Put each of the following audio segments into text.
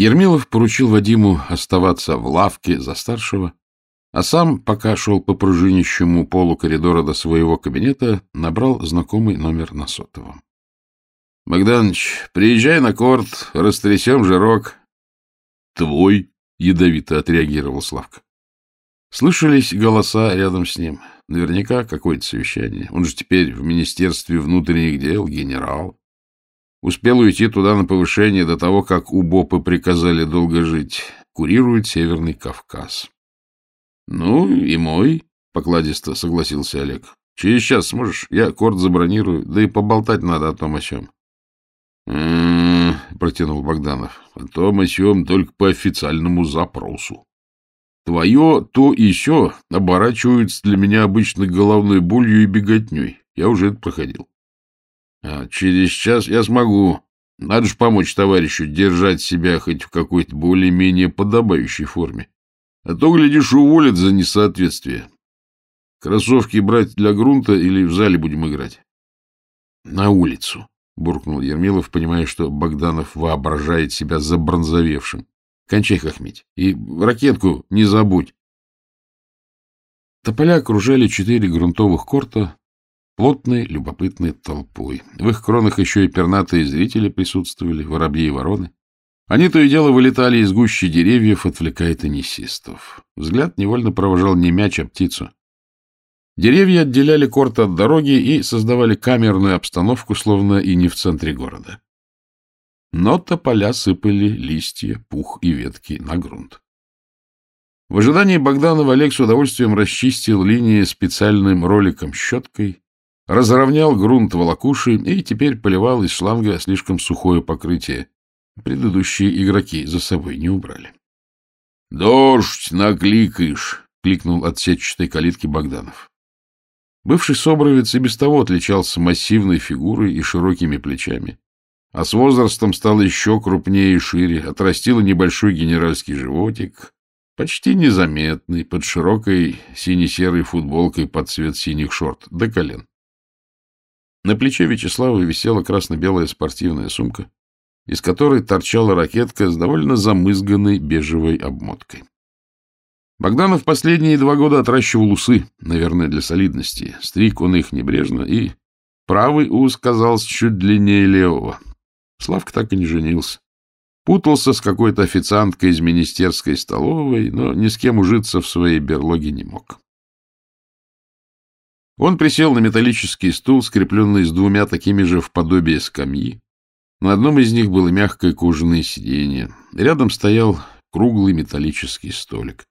Ермилов поручил Вадиму оставаться в лавке за старшего, а сам, пока шел по пружинищему полу коридора до своего кабинета, набрал знакомый номер на сотовом. — Богданыч, приезжай на корт, растрясем жирок. — Твой, — ядовито отреагировал Славка. Слышались голоса рядом с ним. Наверняка какое-то совещание. Он же теперь в Министерстве внутренних дел генерал. Успел уйти туда на повышение до того, как у БОПы приказали долго жить. Курирует Северный Кавказ. — Ну, и мой, — покладисто согласился Олег. — Через час сможешь? Я корт забронирую, да и поболтать надо о том о чем. «М-м-м», протянул Богданов. — О том о чем только по официальному запросу. Твое то сё оборачивается для меня обычно головной болью и беготней. Я уже это проходил. А через час я смогу. Надо же помочь товарищу держать себя хоть в какой-то более-менее подобающей форме. А то, глядишь, уволят за несоответствие. Кроссовки брать для грунта или в зале будем играть? — На улицу, — буркнул Ермилов, понимая, что Богданов воображает себя забронзовевшим. — Кончай хохмить. И ракетку не забудь. Тополя окружали четыре грунтовых корта, плотной, любопытной толпой. В их кронах еще и пернатые зрители присутствовали, воробьи и вороны. Они то и дело вылетали из гущи деревьев, отвлекая теннисистов. Взгляд невольно провожал не мяч, а птицу. Деревья отделяли корт от дороги и создавали камерную обстановку, словно и не в центре города. Но тополя сыпали листья, пух и ветки на грунт. В ожидании Богданова Олег с удовольствием расчистил линии специальным роликом-щеткой, разровнял грунт волокуши и теперь поливал из шланга слишком сухое покрытие. Предыдущие игроки за собой не убрали. — Дождь накликаешь! — кликнул от сетчатой калитки Богданов. Бывший собровец и без того отличался массивной фигурой и широкими плечами, а с возрастом стал еще крупнее и шире, отрастил небольшой генеральский животик, почти незаметный, под широкой сине-серой футболкой под цвет синих шорт, до колен. На плече Вячеслава висела красно-белая спортивная сумка, из которой торчала ракетка с довольно замызганной бежевой обмоткой. Богданов последние два года отращивал усы, наверное, для солидности. Стриг он их небрежно, и правый ус казался чуть длиннее левого. Славка так и не женился. Путался с какой-то официанткой из министерской столовой, но ни с кем ужиться в своей берлоге не мог. Он присел на металлический стул, скрепленный с двумя такими же в подобие скамьи. На одном из них было мягкое кожаное сиденье. Рядом стоял круглый металлический столик.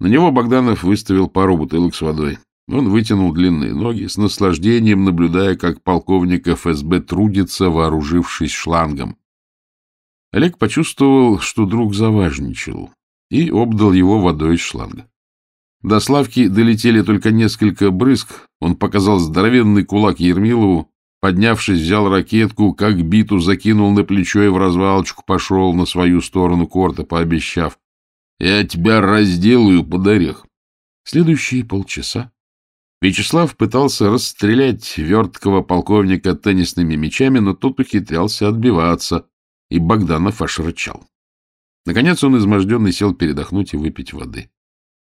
На него Богданов выставил пару бутылок с водой. Он вытянул длинные ноги, с наслаждением наблюдая, как полковник ФСБ трудится, вооружившись шлангом. Олег почувствовал, что друг заважничал, и обдал его водой из шланга. До Славки долетели только несколько брызг. Он показал здоровенный кулак Ермилову, поднявшись, взял ракетку, как биту закинул на плечо и в развалочку пошел на свою сторону корта, пообещав. «Я тебя разделаю под орех». Следующие полчаса Вячеслав пытался расстрелять верткого полковника теннисными мячами, но тот ухитрялся отбиваться, и Богданов аж рычал. Наконец он, изможденный, сел передохнуть и выпить воды.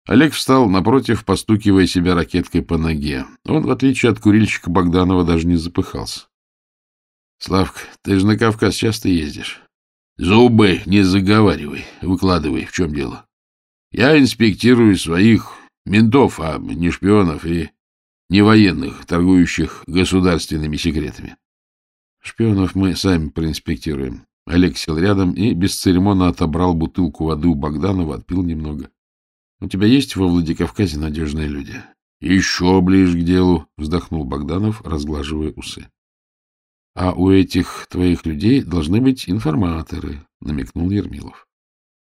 Олег встал напротив, постукивая себя ракеткой по ноге. Он, в отличие от курильщика Богданова, даже не запыхался. — Славка, ты же на Кавказ часто ездишь. — Зубы не заговаривай, выкладывай, в чем дело. Я инспектирую своих ментов, а не шпионов и не военных, торгующих государственными секретами. Шпионов мы сами проинспектируем. Олег сел рядом и бесцеремонно отобрал бутылку воды у Богданова, отпил немного. — У тебя есть во Владикавказе надежные люди? — Еще ближе к делу, — вздохнул Богданов, разглаживая усы. — А у этих твоих людей должны быть информаторы, — намекнул Ермилов.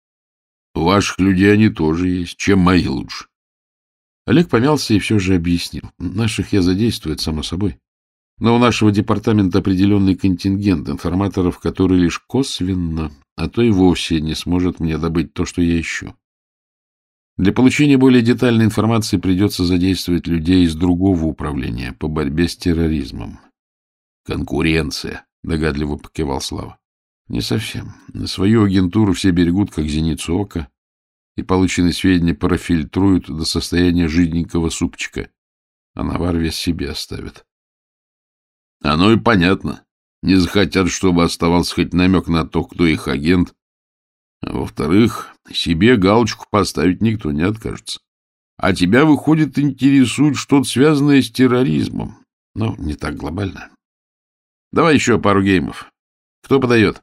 — У ваших людей они тоже есть. Чем мои лучше? Олег помялся и все же объяснил. Наших я задействую, само собой. Но у нашего департамента определенный контингент информаторов, который лишь косвенно, а то и вовсе не сможет мне добыть то, что я ищу. Для получения более детальной информации придется задействовать людей из другого управления по борьбе с терроризмом. — Конкуренция, — догадливо покивал Слава. — Не совсем. На свою агентуру все берегут, как зеницу ока, и полученные сведения профильтруют до состояния жиденького супчика, а навар весь себе оставят. Оно и понятно. Не захотят, чтобы оставался хоть намек на то, кто их агент. А во-вторых, себе галочку поставить никто не откажется. А тебя, выходит, интересует что-то связанное с терроризмом. Ну, не так глобально. Давай еще пару геймов. Кто подает?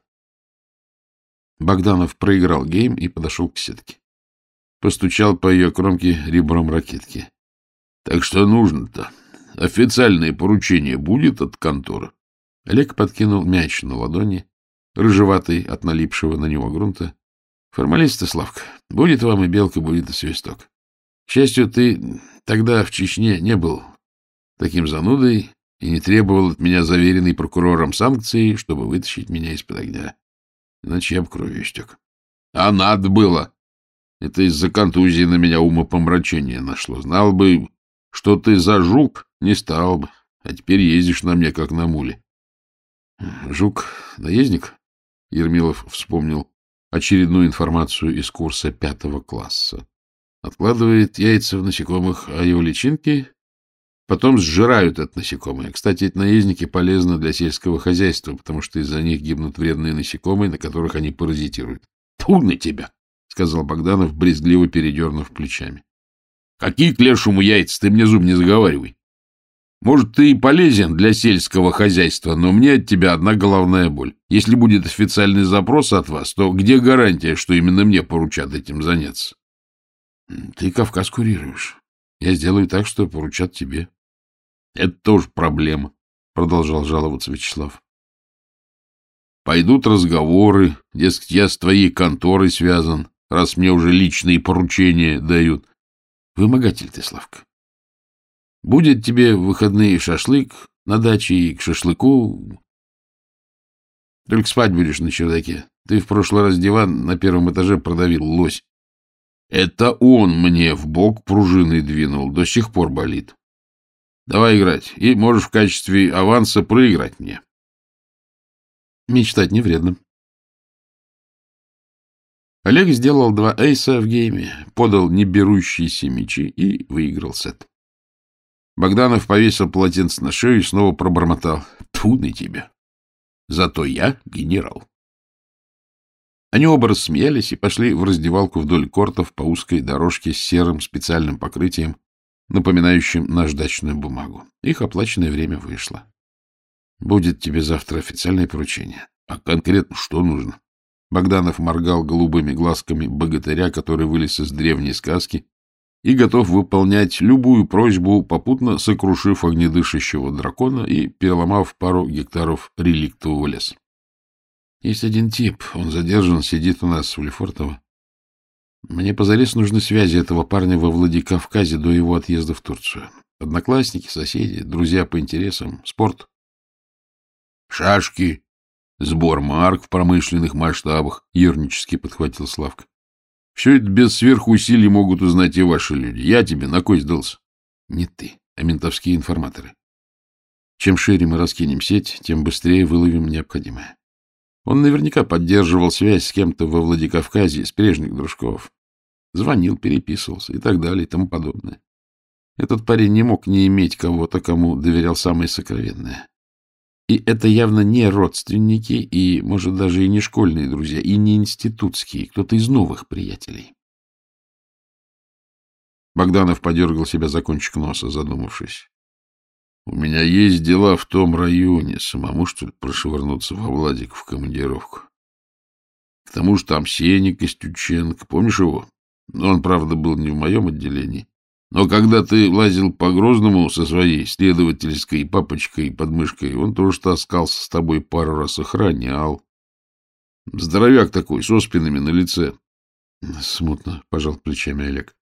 Богданов проиграл гейм и подошел к сетке. Постучал по ее кромке ребром ракетки. — Так что нужно-то? Официальное поручение будет от конторы? Олег подкинул мяч на ладони, рыжеватый от налипшего на него грунта. — Формалист, Славка, будет вам и белка, будет и свисток. К счастью, ты тогда в Чечне не был таким занудой и не требовал от меня заверенной прокурором санкции, чтобы вытащить меня из-под огня. Иначе я бы кровью истек. А надо было. Это из-за контузии на меня умопомрачение нашло. Знал бы, что ты за жук, не стал бы. А теперь ездишь на мне, как на муле. Жук — наездник? Ермилов вспомнил очередную информацию из курса пятого класса. Откладывает яйца в насекомых, а его личинки Потом сжирают это насекомое. Кстати, эти наездники полезны для сельского хозяйства, потому что из-за них гибнут вредные насекомые, на которых они паразитируют. — Тьфу на тебя! — сказал Богданов, брезгливо передернув плечами. — Какие к лешему яйца? Ты мне зуб не заговаривай. Может, ты и полезен для сельского хозяйства, но мне от тебя одна головная боль. Если будет официальный запрос от вас, то где гарантия, что именно мне поручат этим заняться? — Ты Кавказ курируешь. Я сделаю так, что поручат тебе. — Это тоже проблема, — продолжал жаловаться Вячеслав. — Пойдут разговоры, дескать, я с твоей конторой связан, раз мне уже личные поручения дают. Вымогатель ты, Славка. Будет тебе в выходные шашлык на даче и к шашлыку. Только спать будешь на чердаке. Ты в прошлый раз диван на первом этаже продавил, лось. Это он мне в бок пружиной двинул, до сих пор болит. Давай играть, и можешь в качестве аванса проиграть мне. Мечтать не вредно. Олег сделал два эйса в гейме, подал неберущиеся мечи и выиграл сет. Богданов повесил полотенце на шею и снова пробормотал. Тьфу на тебя! Зато я генерал. Они оба рассмеялись и пошли в раздевалку вдоль кортов по узкой дорожке с серым специальным покрытием, напоминающим наждачную бумагу. Их оплаченное время вышло. Будет тебе завтра официальное поручение. А конкретно что нужно? Богданов моргал голубыми глазками богатыря, который вылез из древней сказки и готов выполнять любую просьбу, попутно сокрушив огнедышащего дракона и переломав пару гектаров реликтового леса. Есть один тип, он задержан, сидит у нас в Лефортово. Мне позарез нужны связи этого парня во Владикавказе до его отъезда в Турцию. Одноклассники, соседи, друзья по интересам, спорт. Шашки, сбор марк в промышленных масштабах, ернически подхватил Славка. Все это без сверхусилий могут узнать и ваши люди. Я тебе на кой сдался? Не ты, а ментовские информаторы. Чем шире мы раскинем сеть, тем быстрее выловим необходимое. Он наверняка поддерживал связь с кем-то во Владикавказе из прежних дружков. Звонил, переписывался и так далее и тому подобное. Этот парень не мог не иметь кого-то, кому доверял самое сокровенное. И это явно не родственники, и, может, даже и не школьные друзья, и не институтские, кто-то из новых приятелей. Богданов подергал себя за кончик носа, задумавшись. У меня есть дела в том районе, самому, что ли, прошвырнуться во Владик в командировку. К тому же там Сеня Костюченко, помнишь его? Он, правда, был не в моем отделении. Но когда ты лазил по Грозному со своей следовательской папочкой под мышкой, он тоже таскался с тобой пару раз охранял. Здоровяк такой, с оспинами на лице. Смутно, — пожал плечами Олег.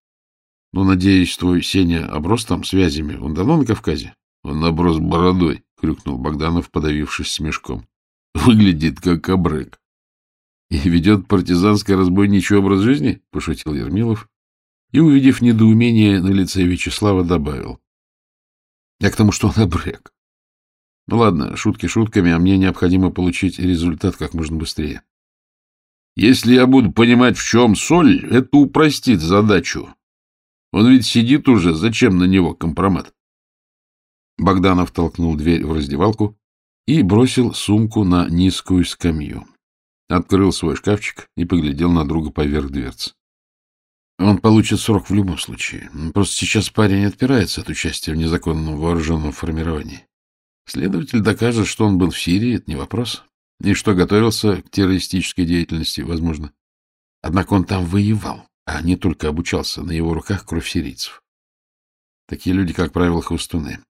Ну, надеюсь, твой Сеня оброс там связями. Он давно на Кавказе? Он оброс бородой, — крюкнул Богданов, подавившись смешком. Выглядит как обрык. — И ведет партизанский разбойничий образ жизни? — пошутил Ермилов. И, увидев недоумение на лице Вячеслава, добавил. — Я к тому, что он обрек. Ну ладно, шутки шутками, а мне необходимо получить результат как можно быстрее. Если я буду понимать, в чем соль, это упростит задачу. Он ведь сидит уже, зачем на него компромат? Богданов толкнул дверь в раздевалку и бросил сумку на низкую скамью. Открыл свой шкафчик и поглядел на друга поверх дверцы. Он получит срок в любом случае. Просто сейчас парень отпирается от участия в незаконном вооруженном формировании. Следователь докажет, что он был в Сирии, это не вопрос. И что готовился к террористической деятельности, возможно. Однако он там воевал, а не только обучался. На его руках кровь сирийцев. Такие люди, как правило, хвостуны.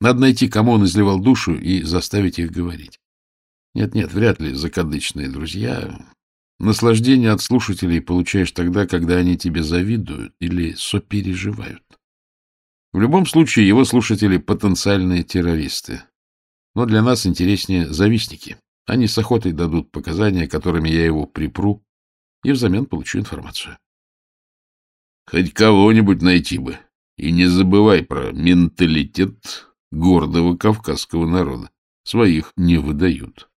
Надо найти, кому он изливал душу, и заставить их говорить. Нет-нет, вряд ли закадычные друзья. Наслаждение от слушателей получаешь тогда, когда они тебе завидуют или сопереживают. В любом случае, его слушатели — потенциальные террористы. Но для нас интереснее завистники. Они с охотой дадут показания, которыми я его припру, и взамен получу информацию. Хоть кого-нибудь найти бы. И не забывай про менталитет гордого кавказского народа. Своих не выдают.